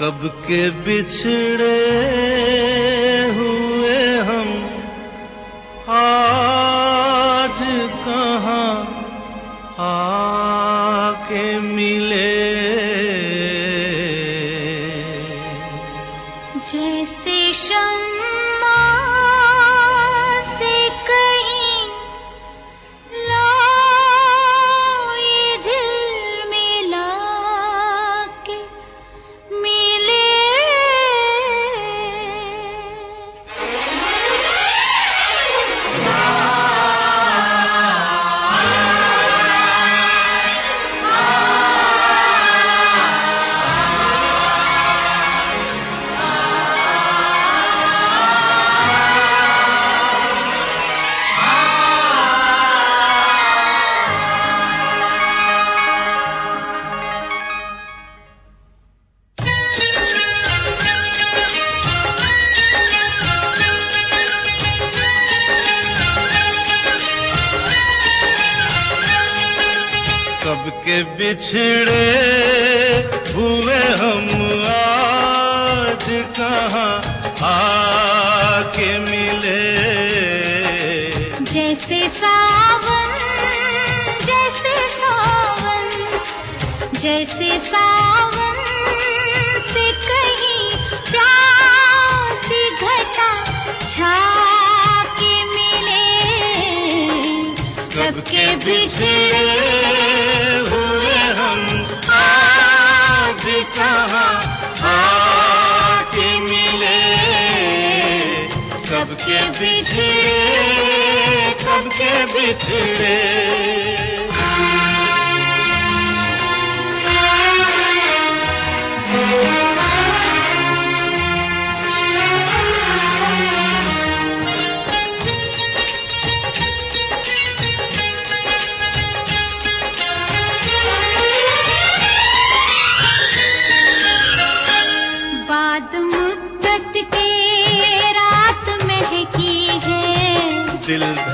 कब के बिछड़े हुए हम? आज कहाँ आके मिले? जैसे शम्मा बिछड़े हुए हम आज कहाँ आके मिले? जैसे सावन जैसे सावन जैसे सावन से कहीं प्यासी घटा छा के मिले। कब के बिछड़े हुए हम आज कहाँ आके मिले? कब के बिछड़े कब के बिछड़े?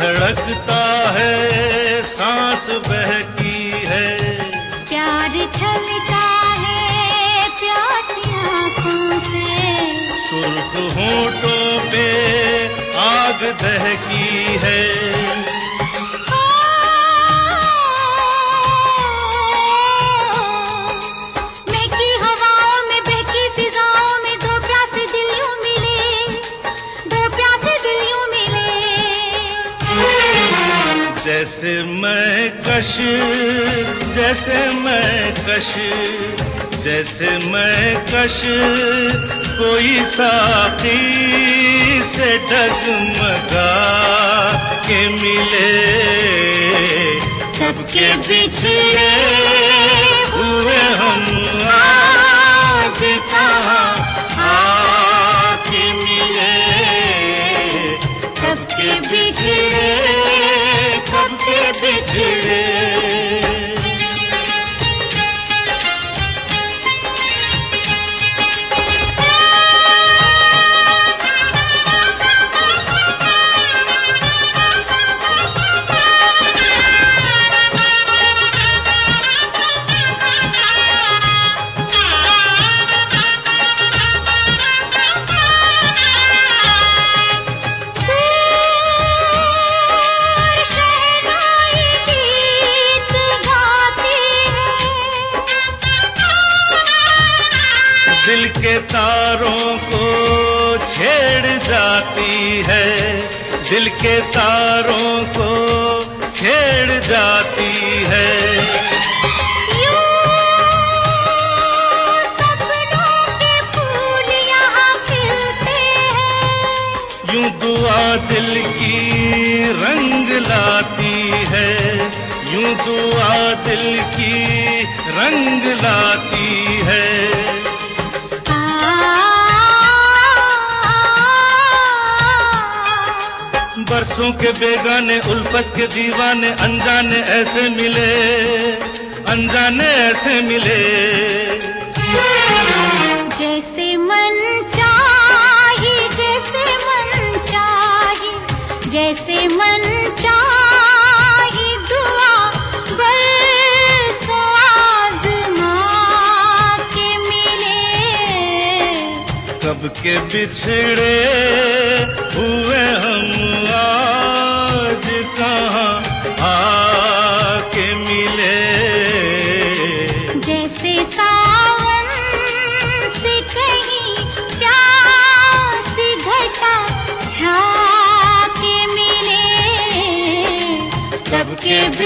धड़कता है सांस बहकी है। प्यार छलता है प्यासी आँखों से। सुर्ख होठों पे आग दहकी है। जैसे मैं कश जैसे मैं कश जैसे मैं कश कोई साथी से डगमगा के मिले। कब के बिछड़े हुए हम आज कहाँ आके मिले? कब के बिछड़े बिछड़े दिल के तारों को छेड़ जाती है। दिल के तारों को छेड़ जाती है। यूँ सपनों के फूल यहाँ खिलते हैं। यूँ दुआ दिल की रंग लाती है। यूँ दुआ दिल की रंग लाती है। बरसों के बेगाने उल्फत के दीवाने अनजाने ऐसे मिले अनजाने ऐसे मिले। जैसे मन चाहे जैसे मन चाहे जैसे मन चाहे आज़मा के मिले। के बिछड़े हुए हम आज